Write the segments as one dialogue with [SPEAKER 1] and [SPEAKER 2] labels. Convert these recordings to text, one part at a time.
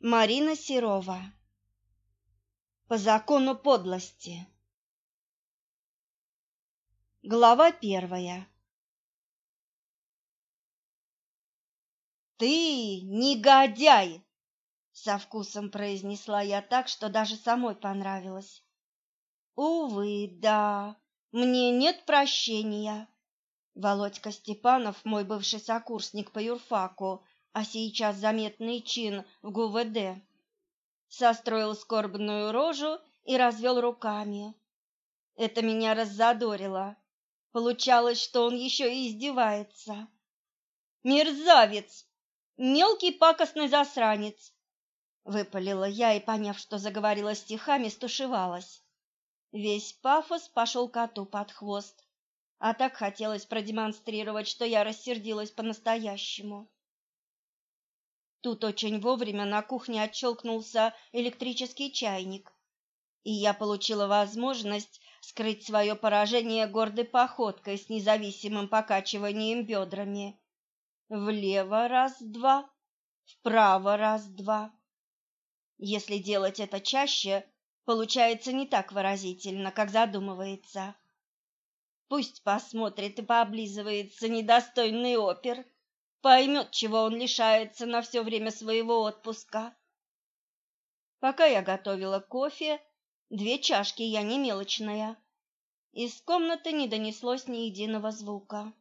[SPEAKER 1] Марина Серова. По закону подлости. Глава первая. Ты негодяй, со вкусом произнесла я так, что даже самой понравилось. Увы, да. Мне нет прощения. Володька Степанов, мой бывший сокурсник по юрфаку, а сейчас заметный чин в ГУВД, состроил скорбную рожу и развел руками. Это меня раззадорило. Получалось, что он еще и издевается. Мерзавец, мелкий пакостный засранец, выпалила я и, поняв, что заговорила стихами, стушевалась. Весь пафос пошел коту под хвост, а так хотелось продемонстрировать, что я рассердилась по-настоящему. Тут очень вовремя на кухне отщелкнулся электрический чайник, и я получила возможность скрыть свое поражение гордой походкой с независимым покачиванием бедрами. Влево раз-два, вправо раз-два. Если делать это чаще, получается не так выразительно, как задумывается. Пусть посмотрит и пооблизывается недостойный опер поймет, чего он лишается на все время своего отпуска. Пока я готовила кофе, две чашки я не мелочная, из комнаты не донеслось ни единого звука.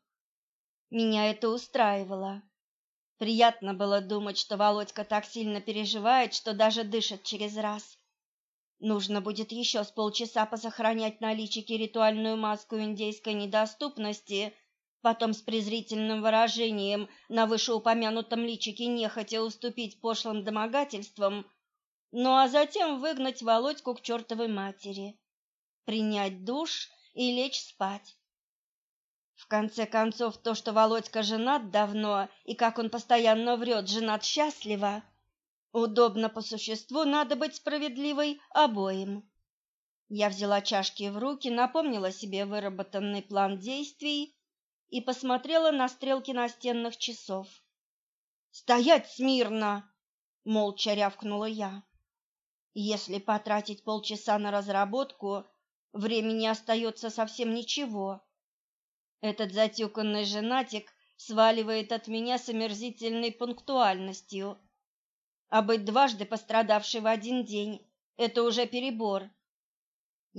[SPEAKER 1] Меня это устраивало. Приятно было думать, что Володька так сильно переживает, что даже дышит через раз. Нужно будет еще с полчаса посохранять на личике ритуальную маску индейской недоступности — потом с презрительным выражением на вышеупомянутом личике нехотя уступить пошлым домогательствам, ну а затем выгнать Володьку к чертовой матери, принять душ и лечь спать. В конце концов, то, что Володька женат давно и как он постоянно врет, женат счастливо, удобно по существу, надо быть справедливой обоим. Я взяла чашки в руки, напомнила себе выработанный план действий и посмотрела на стрелки настенных часов. «Стоять смирно!» — молча рявкнула я. «Если потратить полчаса на разработку, времени остается совсем ничего. Этот затюканный женатик сваливает от меня с омерзительной пунктуальностью. А быть дважды пострадавшей в один день — это уже перебор.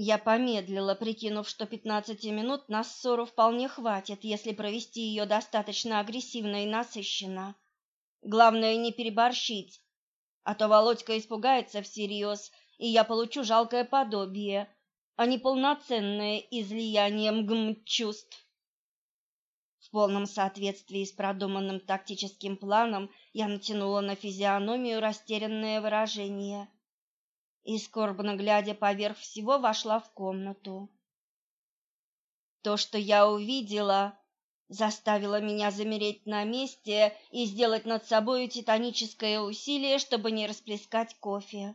[SPEAKER 1] Я помедлила, прикинув, что пятнадцати минут на ссору вполне хватит, если провести ее достаточно агрессивно и насыщенно. Главное не переборщить, а то Володька испугается всерьез, и я получу жалкое подобие, а не полноценное излияние мгм чувств. В полном соответствии с продуманным тактическим планом я натянула на физиономию растерянное выражение и, скорбно глядя поверх всего, вошла в комнату. То, что я увидела, заставило меня замереть на месте и сделать над собой титаническое усилие, чтобы не расплескать кофе.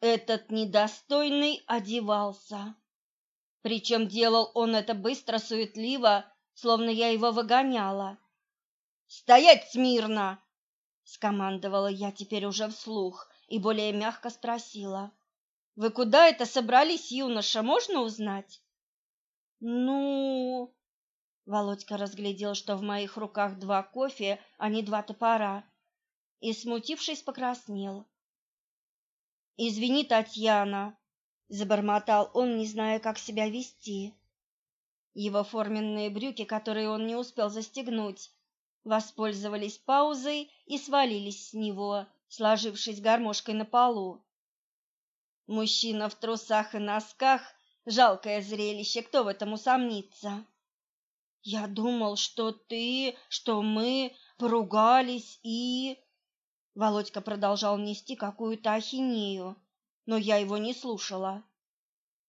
[SPEAKER 1] Этот недостойный одевался. Причем делал он это быстро, суетливо, словно я его выгоняла. «Стоять смирно!» — скомандовала я теперь уже вслух, и более мягко спросила: "Вы куда это собрались, юноша, можно узнать?" "Ну?" Володька разглядел, что в моих руках два кофе, а не два топора, и смутившись, покраснел. "Извини, Татьяна", забормотал он, не зная, как себя вести. Его форменные брюки, которые он не успел застегнуть, воспользовались паузой и свалились с него сложившись гармошкой на полу. Мужчина в трусах и носках — жалкое зрелище, кто в этом усомнится? Я думал, что ты, что мы поругались и... Володька продолжал нести какую-то ахинею, но я его не слушала.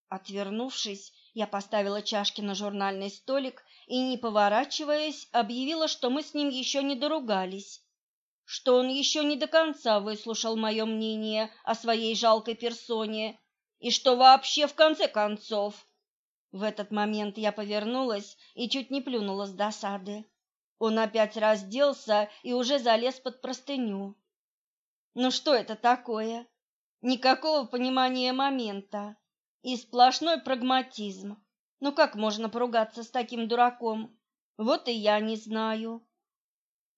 [SPEAKER 1] Отвернувшись, я поставила чашки на журнальный столик и, не поворачиваясь, объявила, что мы с ним еще не доругались что он еще не до конца выслушал мое мнение о своей жалкой персоне и что вообще в конце концов. В этот момент я повернулась и чуть не плюнула с досады. Он опять разделся и уже залез под простыню. Ну что это такое? Никакого понимания момента и сплошной прагматизм. Ну как можно поругаться с таким дураком? Вот и я не знаю.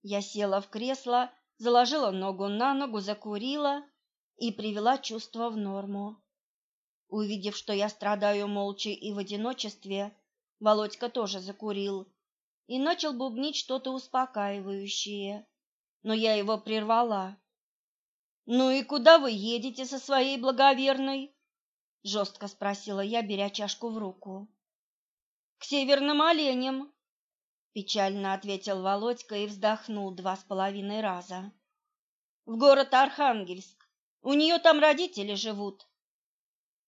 [SPEAKER 1] Я села в кресло, заложила ногу на ногу, закурила и привела чувство в норму. Увидев, что я страдаю молча и в одиночестве, Володька тоже закурил и начал бубнить что-то успокаивающее, но я его прервала. «Ну и куда вы едете со своей благоверной?» — жестко спросила я, беря чашку в руку. «К северным оленям», — печально ответил Володька и вздохнул два с половиной раза. «В город Архангельск. У нее там родители живут».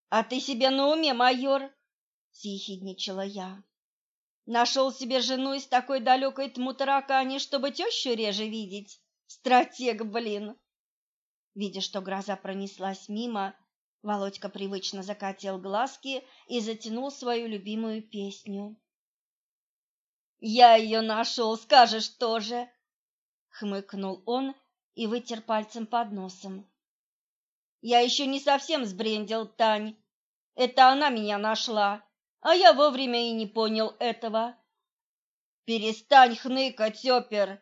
[SPEAKER 1] «А ты себе на уме, майор?» — съехидничала я. Нашел себе жену из такой далекой тму таракани, чтобы тещу реже видеть. Стратег, блин!» Видя, что гроза пронеслась мимо, Володька привычно закатил глазки и затянул свою любимую песню. «Я ее нашел, скажешь тоже!» — хмыкнул он и вытер пальцем под носом. «Я еще не совсем сбрендил, Тань. Это она меня нашла, а я вовремя и не понял этого. Перестань хныкать, опер,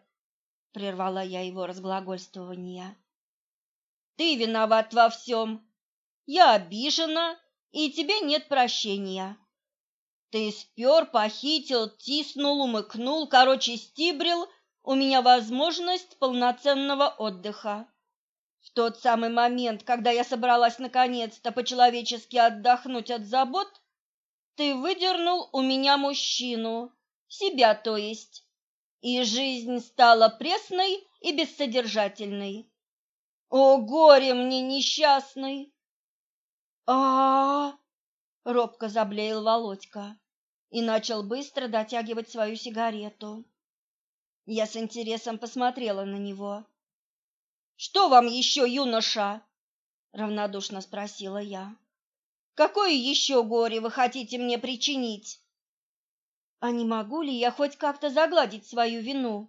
[SPEAKER 1] прервала я его разглагольствование. Ты виноват во всем. Я обижена, и тебе нет прощения. Ты спер, похитил, тиснул, умыкнул, короче, стибрил у меня возможность полноценного отдыха. В тот самый момент, когда я собралась наконец-то по-человечески отдохнуть от забот, ты выдернул у меня мужчину, себя, то есть, и жизнь стала пресной и бессодержательной. О, горе мне несчастный! А, -а, робко заблеял Володька и начал быстро дотягивать свою сигарету. Я с интересом посмотрела на него. Что вам еще, юноша? равнодушно спросила я. Какое еще горе вы хотите мне причинить? А не могу ли я хоть как-то загладить свою вину?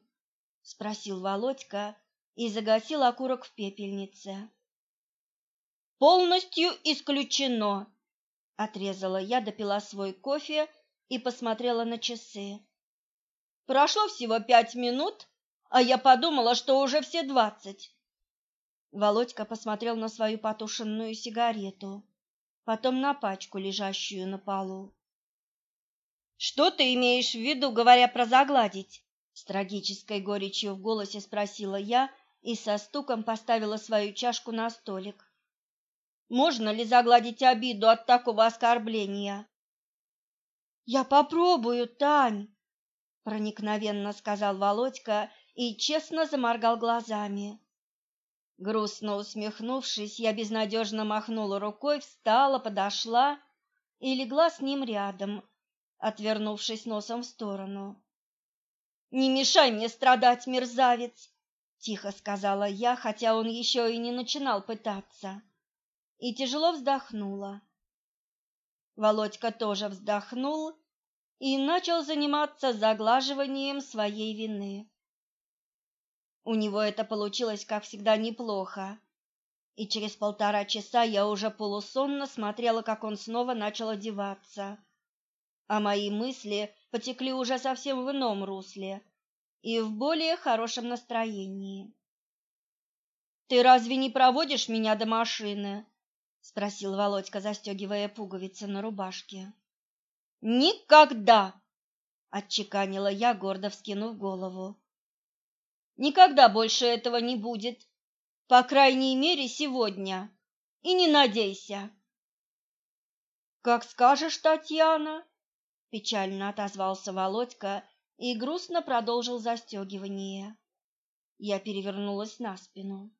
[SPEAKER 1] спросил Володька и загасил окурок в пепельнице. Полностью исключено, отрезала я, допила свой кофе и посмотрела на часы. Прошло всего пять минут, а я подумала, что уже все двадцать. Володька посмотрел на свою потушенную сигарету потом на пачку, лежащую на полу. Что ты имеешь в виду, говоря про загладить? С трагической горечью в голосе спросила я и со стуком поставила свою чашку на столик. Можно ли загладить обиду от такого оскорбления? Я попробую, Тань, проникновенно сказал Володька и честно заморгал глазами. Грустно усмехнувшись, я безнадежно махнула рукой, встала, подошла и легла с ним рядом, отвернувшись носом в сторону. «Не мешай мне страдать, мерзавец!» — тихо сказала я, хотя он еще и не начинал пытаться. И тяжело вздохнула. Володька тоже вздохнул и начал заниматься заглаживанием своей вины. У него это получилось, как всегда, неплохо. И через полтора часа я уже полусонно смотрела, как он снова начал одеваться. А мои мысли потекли уже совсем в ином русле и в более хорошем настроении. «Ты разве не проводишь меня до машины?» — спросил Володька, застегивая пуговицы на рубашке. «Никогда!» — отчеканила я, гордо вскинув голову. Никогда больше этого не будет. По крайней мере, сегодня. И не надейся. Как скажешь, Татьяна, печально отозвался Володька и грустно продолжил застегивание. Я перевернулась на спину.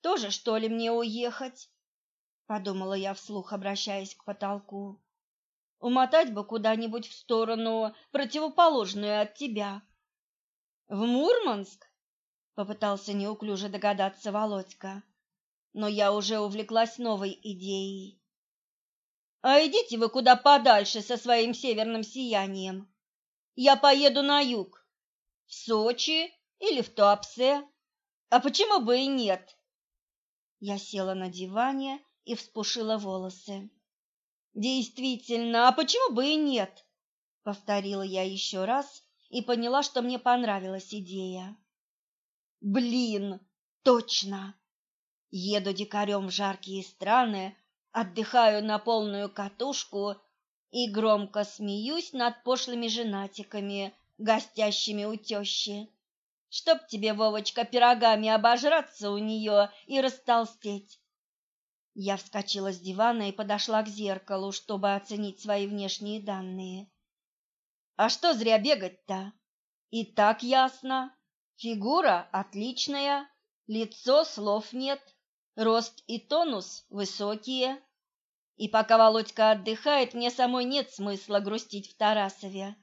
[SPEAKER 1] Тоже что ли мне уехать? Подумала я вслух, обращаясь к потолку. Умотать бы куда-нибудь в сторону, противоположную от тебя. В Мурманск? Попытался неуклюже догадаться Володька, но я уже увлеклась новой идеей. А идите вы куда подальше со своим северным сиянием. Я поеду на юг, в Сочи или в Туапсе. А почему бы и нет? Я села на диване и вспушила волосы. Действительно, а почему бы и нет? повторила я еще раз и поняла, что мне понравилась идея. Блин, точно. Еду дикарем в жаркие страны, отдыхаю на полную катушку и громко смеюсь над пошлыми женатиками, гостящими у тещи. Чтоб тебе, Вовочка, пирогами обожраться у нее и растолстеть. Я вскочила с дивана и подошла к зеркалу, чтобы оценить свои внешние данные. А что зря бегать-то? И так ясно. Фигура отличная, лицо слов нет, рост и тонус высокие. И пока Володька отдыхает, мне самой нет смысла грустить в Тарасове.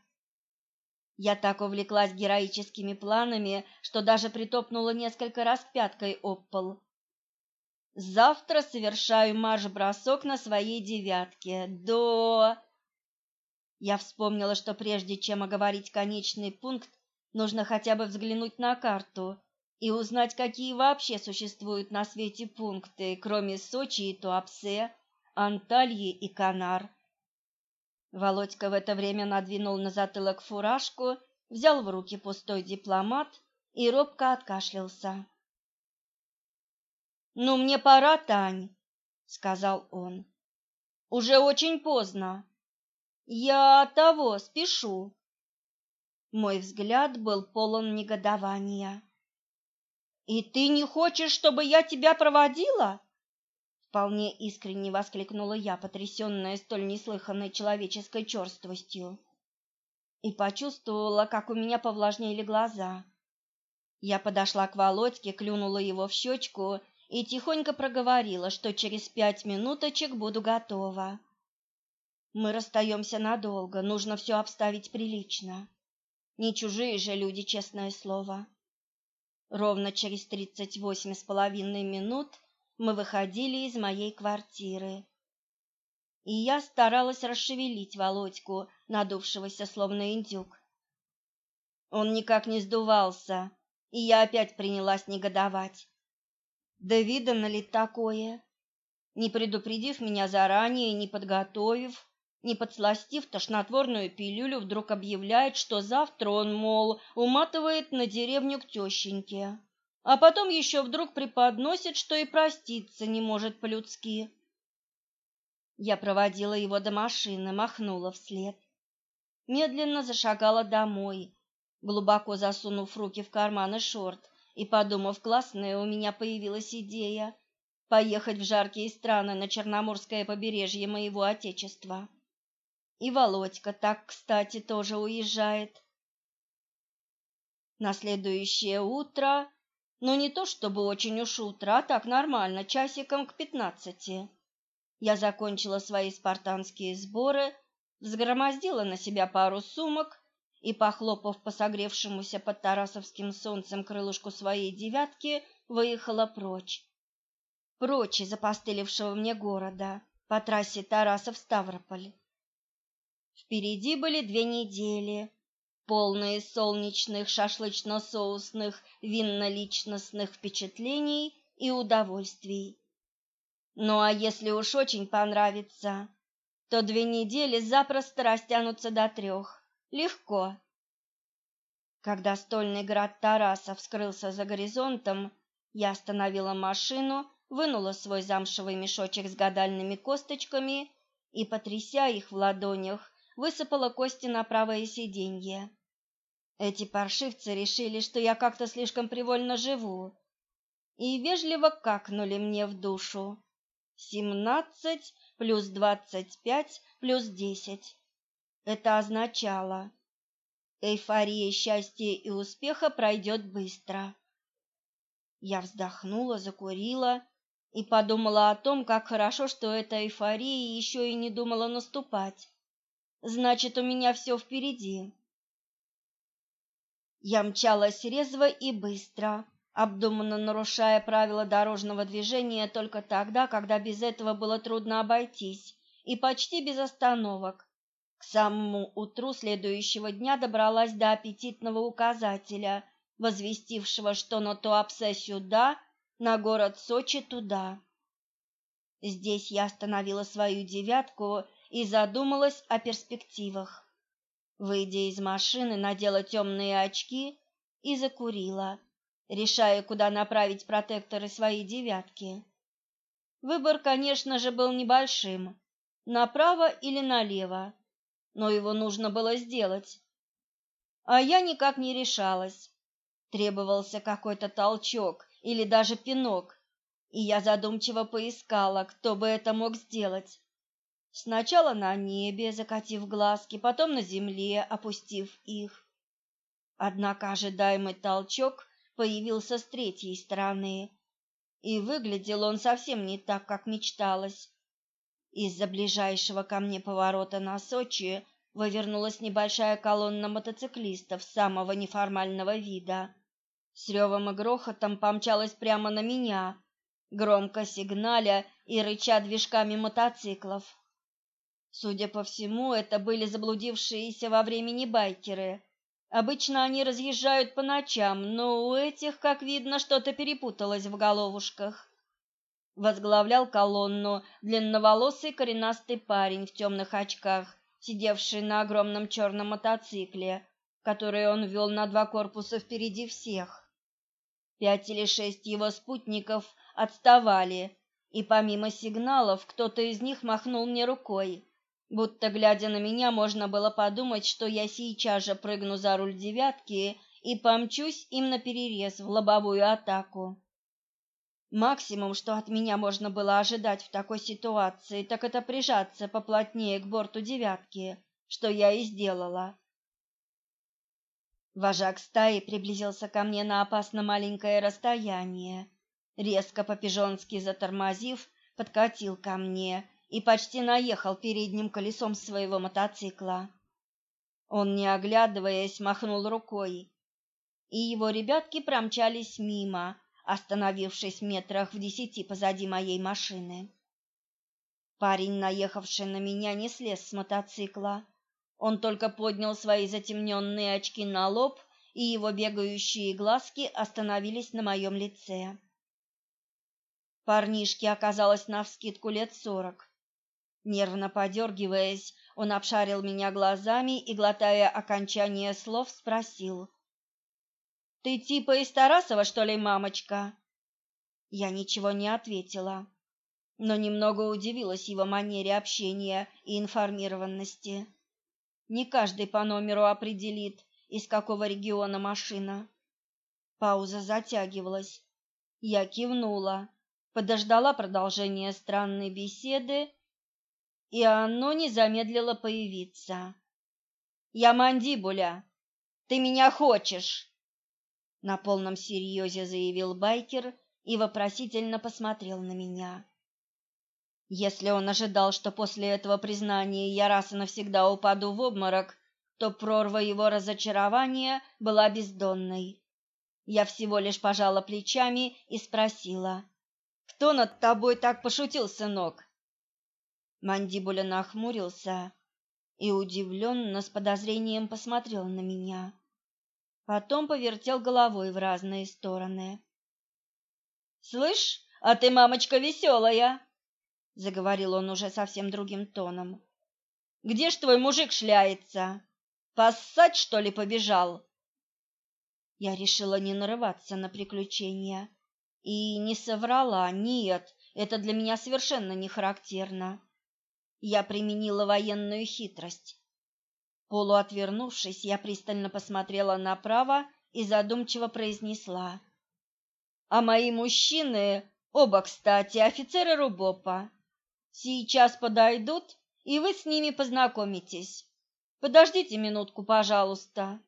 [SPEAKER 1] Я так увлеклась героическими планами, что даже притопнула несколько раз пяткой об пол. Завтра совершаю марш-бросок на своей девятке. До... Я вспомнила, что прежде чем оговорить конечный пункт, нужно хотя бы взглянуть на карту и узнать, какие вообще существуют на свете пункты, кроме Сочи и Туапсе, Антальи и Канар. Володька в это время надвинул на затылок фуражку, взял в руки пустой дипломат и робко откашлялся. «Ну, мне пора, Тань», — сказал он. «Уже очень поздно. Я того спешу». Мой взгляд был полон негодования. «И ты не хочешь, чтобы я тебя проводила?» Вполне искренне воскликнула я, потрясенная столь неслыханной человеческой черствостью. И почувствовала, как у меня повлажнели глаза. Я подошла к Володьке, клюнула его в щечку и тихонько проговорила, что через пять минуточек буду готова. Мы расстаемся надолго, нужно все обставить прилично. Не чужие же люди, честное слово. Ровно через тридцать восемь с половиной минут мы выходили из моей квартиры. И я старалась расшевелить Володьку, надувшегося словно индюк. Он никак не сдувался, и я опять принялась негодовать. Да видано ли такое? Не предупредив меня заранее, не подготовив, не подсластив тошнотворную пилюлю, вдруг объявляет, что завтра он, мол, уматывает на деревню к тещеньке, а потом еще вдруг преподносит, что и проститься не может по-людски. Я проводила его до машины, махнула вслед. Медленно зашагала домой, глубоко засунув руки в карманы шорт, и, подумав, классная у меня появилась идея поехать в жаркие страны на Черноморское побережье моего отечества. И Володька так, кстати, тоже уезжает. На следующее утро, но не то чтобы очень уж утро, а так нормально, часиком к пятнадцати. Я закончила свои спартанские сборы, взгромоздила на себя пару сумок и, похлопав по согревшемуся под тарасовским солнцем крылышку своей девятки, выехала прочь. Прочь из опостылевшего мне города, по трассе Тарасов-Ставрополь. Впереди были две недели, полные солнечных шашлычно-соусных винно-личностных впечатлений и удовольствий. Ну а если уж очень понравится, то две недели запросто растянутся до трех. Легко. Когда стольный град Тарасов скрылся за горизонтом, я остановила машину, вынула свой замшевый мешочек с гадальными косточками и, потряся их в ладонях, высыпала кости на правое сиденье. Эти паршивцы решили, что я как-то слишком привольно живу, и вежливо какнули мне в душу. Семнадцать плюс двадцать пять плюс десять. Это означало, эйфория счастья и успеха пройдет быстро. Я вздохнула, закурила и подумала о том, как хорошо, что эта эйфория еще и не думала наступать. Значит, у меня все впереди. Я мчалась резво и быстро, обдуманно нарушая правила дорожного движения только тогда, когда без этого было трудно обойтись, и почти без остановок. К самому утру следующего дня добралась до аппетитного указателя, возвестившего, что на Туапсе сюда, на город Сочи туда. Здесь я остановила свою девятку и задумалась о перспективах. Выйдя из машины, надела темные очки и закурила, решая, куда направить протекторы своей девятки. Выбор, конечно же, был небольшим – направо или налево, но его нужно было сделать. А я никак не решалась. Требовался какой-то толчок или даже пинок, и я задумчиво поискала, кто бы это мог сделать. Сначала на небе, закатив глазки, потом на земле, опустив их. Однако ожидаемый толчок появился с третьей стороны, и выглядел он совсем не так, как мечталось. Из-за ближайшего ко мне поворота на Сочи вывернулась небольшая колонна мотоциклистов самого неформального вида. С ревом и грохотом помчалась прямо на меня, громко сигналя и рыча движками мотоциклов. Судя по всему, это были заблудившиеся во времени байкеры. Обычно они разъезжают по ночам, но у этих, как видно, что-то перепуталось в головушках. Возглавлял колонну длинноволосый коренастый парень в темных очках, сидевший на огромном черном мотоцикле, который он вел на два корпуса впереди всех. Пять или шесть его спутников отставали, и помимо сигналов кто-то из них махнул мне рукой будто глядя на меня, можно было подумать, что я сейчас же прыгну за руль девятки и помчусь им на перерез в лобовую атаку. Максимум, что от меня можно было ожидать в такой ситуации, так это прижаться поплотнее к борту девятки, что я и сделала. Вожак стаи приблизился ко мне на опасно маленькое расстояние. Резко по-пижонски затормозив, подкатил ко мне и почти наехал передним колесом своего мотоцикла. Он, не оглядываясь, махнул рукой, и его ребятки промчались мимо, остановившись метрах в десяти позади моей машины. Парень, наехавший на меня, не слез с мотоцикла. Он только поднял свои затемненные очки на лоб, и его бегающие глазки остановились на моем лице. Парнишке оказалось навскидку лет сорок. Нервно подергиваясь, он обшарил меня глазами и, глотая окончание слов, спросил. «Ты типа из Тарасова, что ли, мамочка?» Я ничего не ответила, но немного удивилась его манере общения и информированности. Не каждый по номеру определит, из какого региона машина. Пауза затягивалась. Я кивнула, подождала продолжения странной беседы и оно не замедлило появиться. «Я мандибуля! Ты меня хочешь!» На полном серьезе заявил байкер и вопросительно посмотрел на меня. Если он ожидал, что после этого признания я раз и навсегда упаду в обморок, то прорва его разочарования была бездонной. Я всего лишь пожала плечами и спросила: "Кто над тобой так пошутил, сынок?" Мандибуля нахмурился и удивленно с подозрением посмотрел на меня. Потом повертел головой в разные стороны. «Слышь, а ты, мамочка, веселая!» — заговорил он уже совсем другим тоном. «Где ж твой мужик шляется? Поссать, что ли, побежал?» Я решила не нарываться на приключения и не соврала. Нет, это для меня совершенно не характерно я применила военную хитрость. Полуотвернувшись, я пристально посмотрела направо и задумчиво произнесла: "А мои мужчины, оба, кстати, офицеры Рубопа, сейчас подойдут, и вы с ними познакомитесь. Подождите минутку, пожалуйста".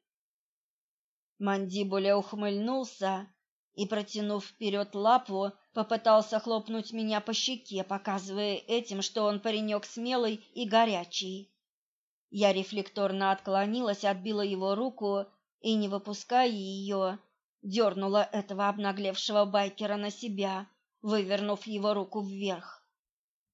[SPEAKER 1] Мандибуля ухмыльнулся и, протянув вперед лапу, попытался хлопнуть меня по щеке, показывая этим, что он паренек смелый и горячий. Я рефлекторно отклонилась, отбила его руку и, не выпуская ее, дернула этого обнаглевшего байкера на себя, вывернув его руку вверх.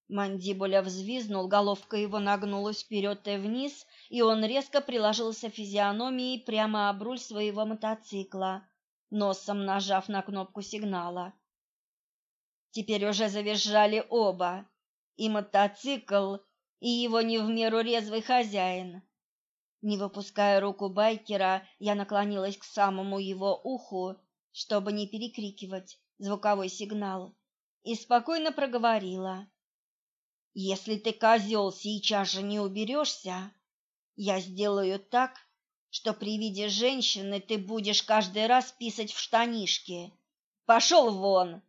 [SPEAKER 1] Мандибуля взвизнул, головка его нагнулась вперед и вниз, и он резко приложился физиономией прямо об руль своего мотоцикла, носом нажав на кнопку сигнала. Теперь уже завизжали оба, и мотоцикл, и его не в меру резвый хозяин. Не выпуская руку байкера, я наклонилась к самому его уху, чтобы не перекрикивать звуковой сигнал, и спокойно проговорила. «Если ты, козел, сейчас же не уберешься, я сделаю так, что при виде женщины ты будешь каждый раз писать в штанишки. Пошел вон!»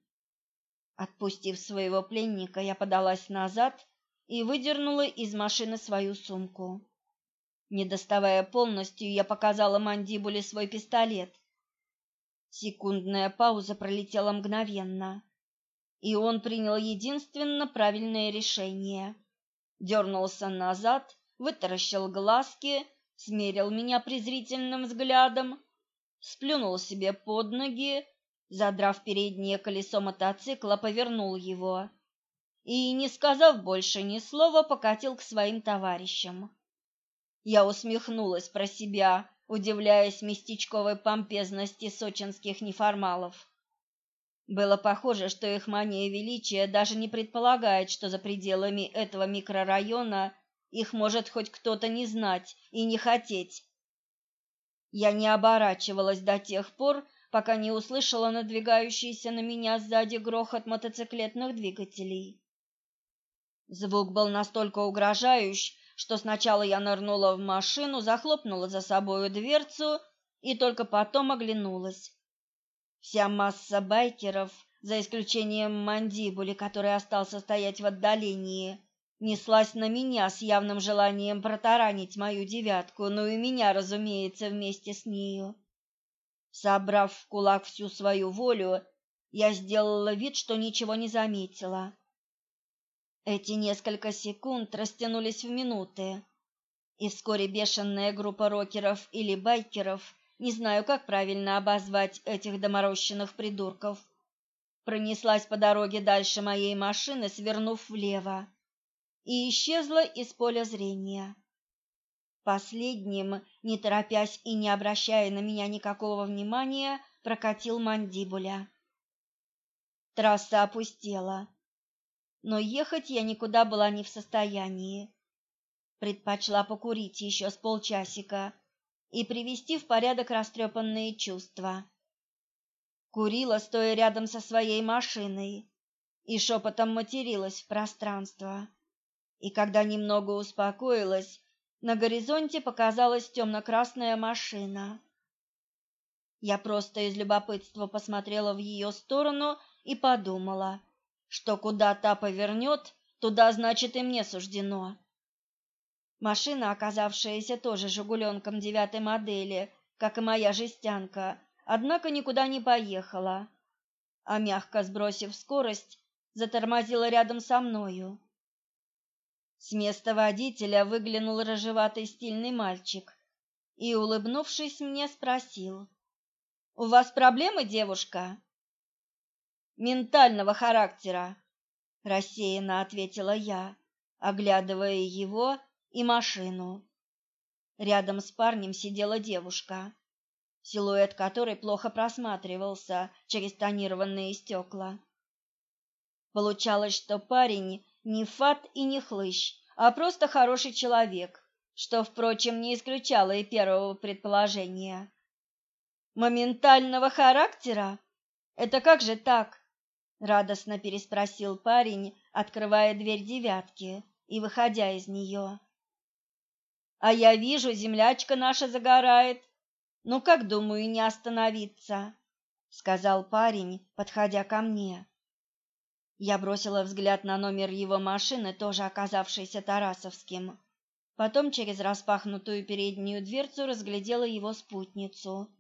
[SPEAKER 1] Отпустив своего пленника, я подалась назад и выдернула из машины свою сумку. Не доставая полностью, я показала мандибуле свой пистолет. Секундная пауза пролетела мгновенно, и он принял единственно правильное решение. Дернулся назад, вытаращил глазки смерил меня презрительным взглядом, сплюнул себе под ноги, задрав переднее колесо мотоцикла, повернул его и, не сказав больше ни слова, покатил к своим товарищам. Я усмехнулась про себя, удивляясь местечковой помпезности сочинских неформалов. Было похоже, что их мания величия даже не предполагает, что за пределами этого микрорайона их может хоть кто-то не знать и не хотеть. Я не оборачивалась до тех пор, пока не услышала надвигающийся на меня сзади грохот мотоциклетных двигателей. Звук был настолько угрожающий, что сначала я нырнула в машину, захлопнула за собою дверцу и только потом оглянулась. Вся масса байкеров, за исключением мандибули, который остался стоять в отдалении, неслась на меня с явным желанием протаранить мою девятку, но и меня, разумеется, вместе с нею. Собрав в кулак всю свою волю, я сделала вид, что ничего не заметила. Эти несколько секунд растянулись в минуты, и вскоре бешеная группа рокеров или байкеров, не знаю, как правильно обозвать этих доморощенных придурков, пронеслась по дороге дальше моей машины, свернув влево и исчезла из поля зрения. Последним, не торопясь и не обращая на меня никакого внимания, прокатил мандибуля. Трасса опустела, но ехать я никуда была не в состоянии. Предпочла покурить еще с полчасика и привести в порядок растрепанные чувства. Курила, стоя рядом со своей машиной, и шепотом материлась в пространство и когда немного успокоилась, на горизонте показалась темно-красная машина. Я просто из любопытства посмотрела в ее сторону и подумала, что куда та повернет, туда, значит, и мне суждено. Машина, оказавшаяся тоже «Жигуленком» девятой модели, как и моя жестянка, однако никуда не поехала, а мягко сбросив скорость, затормозила рядом со мною. С места водителя выглянул рыжеватый стильный мальчик и, улыбнувшись мне, спросил: "У вас проблемы, девушка?" "Ментального характера", рассеянно ответила я, оглядывая его и машину. Рядом с парнем сидела девушка, силуэт которой плохо просматривался через тонированные стекла. Получалось, что парень не фат и не хлыщ, а просто хороший человек, что, впрочем, не исключало и первого предположения. Моментального характера? Это как же так? Радостно переспросил парень, открывая дверь девятки и выходя из нее. А я вижу, землячка наша загорает. Ну как думаю, не остановиться, сказал парень, подходя ко мне. Я бросила взгляд на номер его машины, тоже оказавшийся Тарасовским. Потом через распахнутую переднюю дверцу разглядела его спутницу,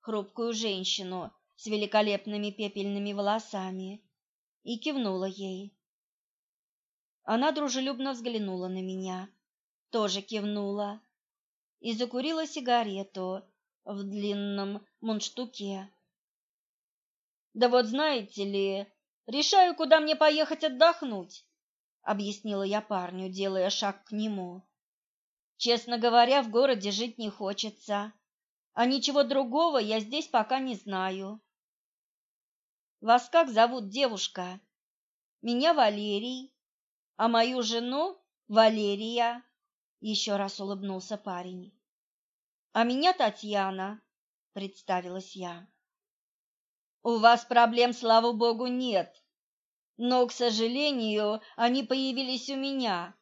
[SPEAKER 1] хрупкую женщину с великолепными пепельными волосами, и кивнула ей. Она дружелюбно взглянула на меня, тоже кивнула и закурила сигарету в длинном мундштуке. Да вот знаете ли, Решаю, куда мне поехать отдохнуть, объяснила я парню, делая шаг к нему. Честно говоря, в городе жить не хочется, а ничего другого я здесь пока не знаю. Вас как зовут, девушка? Меня Валерий, а мою жену Валерия, еще раз улыбнулся парень. А меня Татьяна, представилась я. У вас проблем, слава богу, нет. Но, к сожалению, они появились у меня,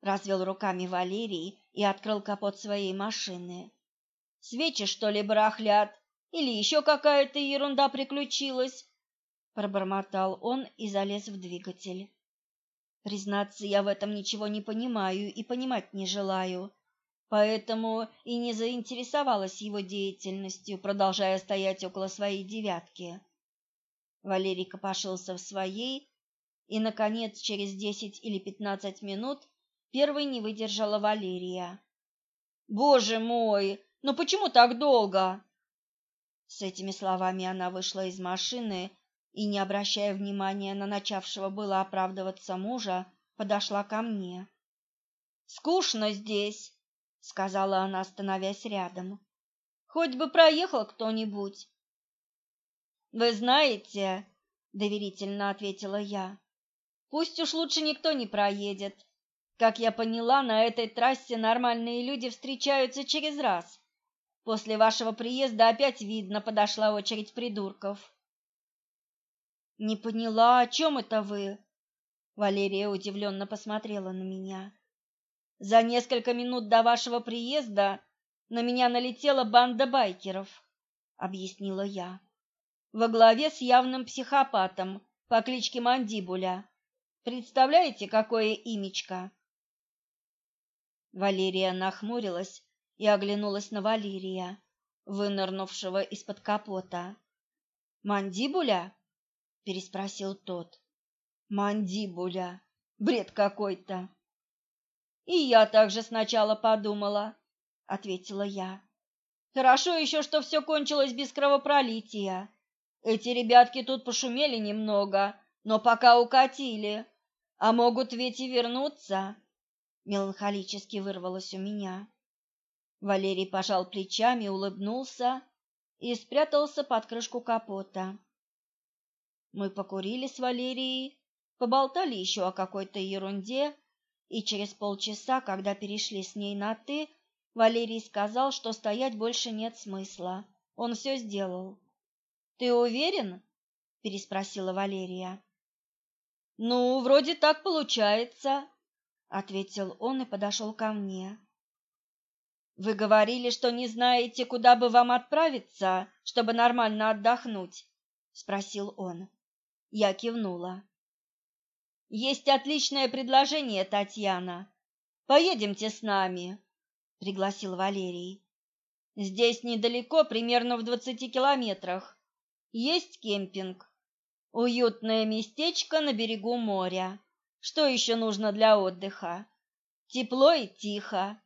[SPEAKER 1] развел руками Валерий и открыл капот своей машины. Свечи, что ли, барахлят, или еще какая-то ерунда приключилась? Пробормотал он и залез в двигатель. Признаться, я в этом ничего не понимаю и понимать не желаю, поэтому и не заинтересовалась его деятельностью, продолжая стоять около своей девятки. Валерий копошился в своей, и, наконец, через десять или пятнадцать минут первой не выдержала Валерия. «Боже мой, ну почему так долго?» С этими словами она вышла из машины и, не обращая внимания на начавшего было оправдываться мужа, подошла ко мне. «Скучно здесь», — сказала она, становясь рядом. «Хоть бы проехал кто-нибудь». «Вы знаете», — доверительно ответила я, — «пусть уж лучше никто не проедет. Как я поняла, на этой трассе нормальные люди встречаются через раз. После вашего приезда опять видно, подошла очередь придурков». Не поняла, о чем это вы? Валерия удивленно посмотрела на меня. За несколько минут до вашего приезда на меня налетела банда байкеров, объяснила я. Во главе с явным психопатом по кличке Мандибуля. Представляете, какое имечко? Валерия нахмурилась и оглянулась на Валерия, вынырнувшего из-под капота. Мандибуля? Переспросил тот. Мандибуля. Бред какой-то. И я также сначала подумала, ответила я. Хорошо еще, что все кончилось без кровопролития. Эти ребятки тут пошумели немного, но пока укатили. А могут ведь и вернуться. Меланхолически вырвалось у меня. Валерий пожал плечами, улыбнулся и спрятался под крышку капота. Мы покурили с Валерией, поболтали еще о какой-то ерунде, и через полчаса, когда перешли с ней на «ты», Валерий сказал, что стоять больше нет смысла. Он все сделал. «Ты уверен?» – переспросила Валерия. «Ну, вроде так получается», – ответил он и подошел ко мне. «Вы говорили, что не знаете, куда бы вам отправиться, чтобы нормально отдохнуть?» – спросил он. Я кивнула. Есть отличное предложение, Татьяна. Поедемте с нами, пригласил Валерий. Здесь недалеко, примерно в двадцати километрах. Есть кемпинг. Уютное местечко на берегу моря. Что еще нужно для отдыха? Тепло и тихо.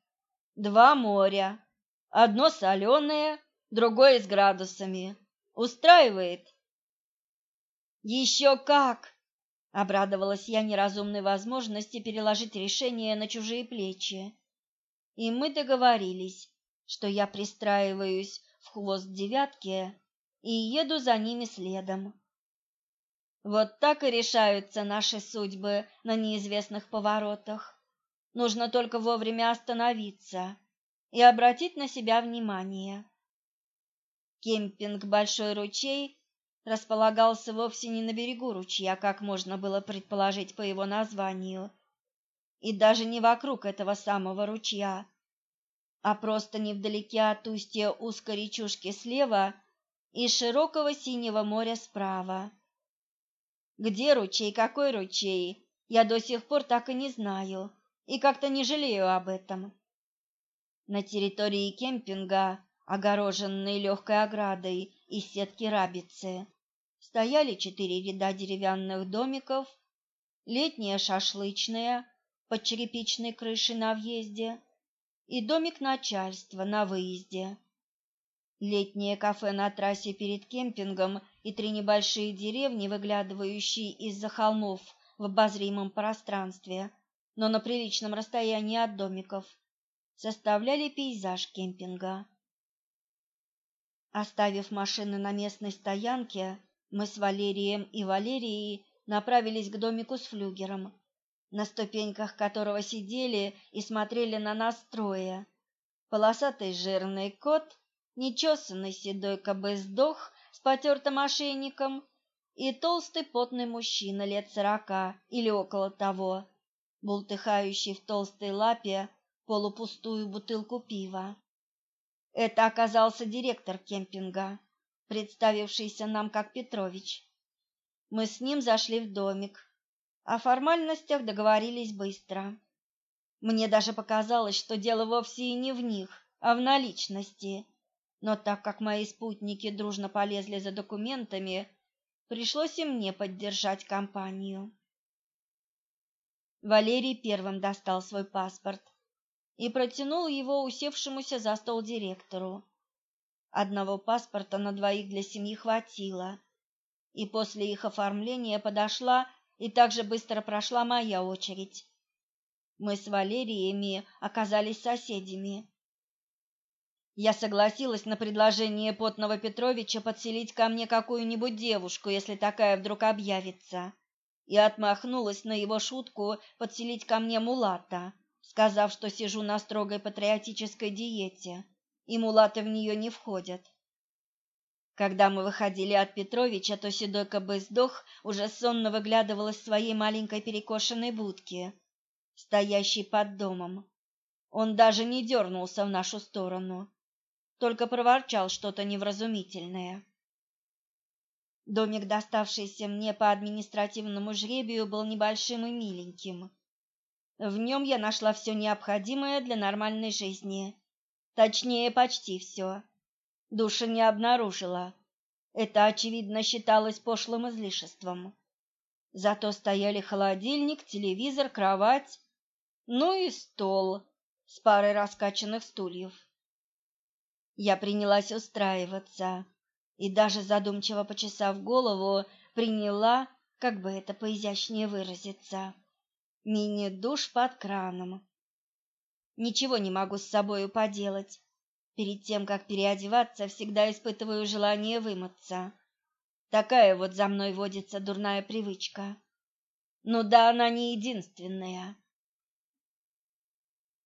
[SPEAKER 1] Два моря. Одно соленое, другое с градусами. Устраивает? Еще как! Обрадовалась я неразумной возможности переложить решение на чужие плечи. И мы договорились, что я пристраиваюсь в хвост девятки и еду за ними следом. Вот так и решаются наши судьбы на неизвестных поворотах. Нужно только вовремя остановиться и обратить на себя внимание. Кемпинг «Большой ручей» располагался вовсе не на берегу ручья, как можно было предположить по его названию, и даже не вокруг этого самого ручья, а просто невдалеке от устья узкой речушки слева и широкого синего моря справа. Где ручей, какой ручей, я до сих пор так и не знаю, и как-то не жалею об этом. На территории кемпинга, огороженной легкой оградой из сетки рабицы, стояли четыре ряда деревянных домиков, летняя шашлычная под черепичной крышей на въезде и домик начальства на выезде. Летнее кафе на трассе перед кемпингом и три небольшие деревни, выглядывающие из-за холмов в обозримом пространстве, но на приличном расстоянии от домиков, составляли пейзаж кемпинга. Оставив машины на местной стоянке, мы с Валерием и Валерией направились к домику с флюгером, на ступеньках которого сидели и смотрели на нас трое. Полосатый жирный кот, нечесанный седой кобыздох с потертым ошейником и толстый потный мужчина лет сорока или около того, бултыхающий в толстой лапе полупустую бутылку пива. Это оказался директор кемпинга, представившийся нам как Петрович. Мы с ним зашли в домик. О формальностях договорились быстро. Мне даже показалось, что дело вовсе и не в них, а в наличности. Но так как мои спутники дружно полезли за документами, пришлось и мне поддержать компанию. Валерий первым достал свой паспорт и протянул его усевшемуся за стол директору. Одного паспорта на двоих для семьи хватило, и после их оформления подошла и также быстро прошла моя очередь. Мы с Валериями оказались соседями. Я согласилась на предложение потного Петровича подселить ко мне какую-нибудь девушку, если такая вдруг объявится, и отмахнулась на его шутку подселить ко мне мулата, сказав, что сижу на строгой патриотической диете, и мулаты в нее не входят. Когда мы выходили от Петровича, то седой кобыздох уже сонно выглядывал из своей маленькой перекошенной будки, стоящей под домом. Он даже не дернулся в нашу сторону только проворчал что-то невразумительное. Домик, доставшийся мне по административному жребию, был небольшим и миленьким. В нем я нашла все необходимое для нормальной жизни. Точнее, почти все. Души не обнаружила. Это, очевидно, считалось пошлым излишеством. Зато стояли холодильник, телевизор, кровать, ну и стол с парой раскачанных стульев. Я принялась устраиваться и даже задумчиво почесав голову, приняла, как бы это поизящнее выразиться, мини-душ под краном. Ничего не могу с собою поделать. Перед тем, как переодеваться, всегда испытываю желание вымыться. Такая вот за мной водится дурная привычка. Ну да, она не единственная.